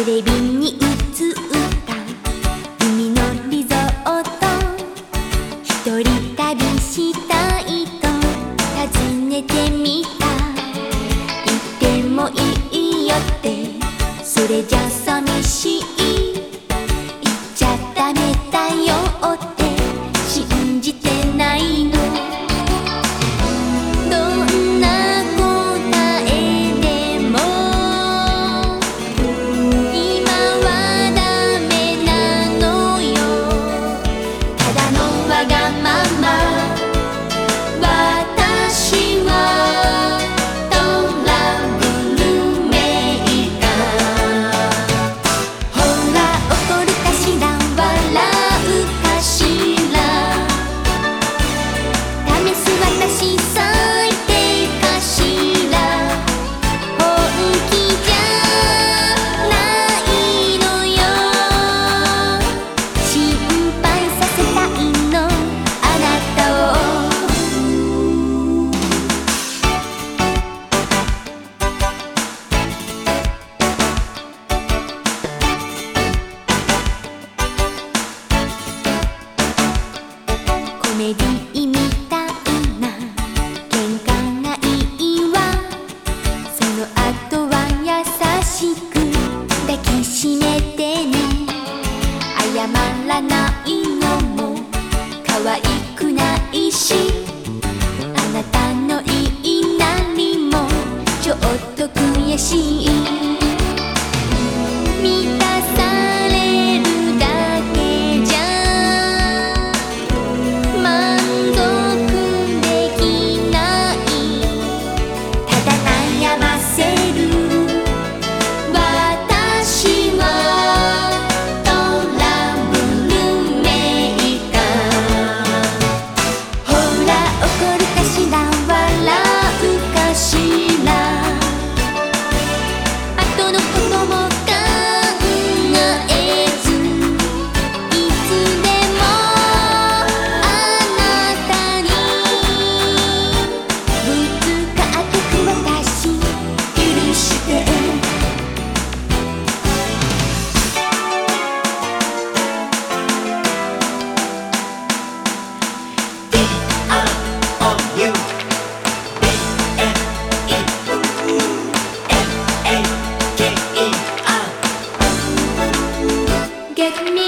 テレビに映った海のリゾート。ひと。りた旅したいと。尋ねてみた行ってもいいよってそれじゃ寂しい she らない get me.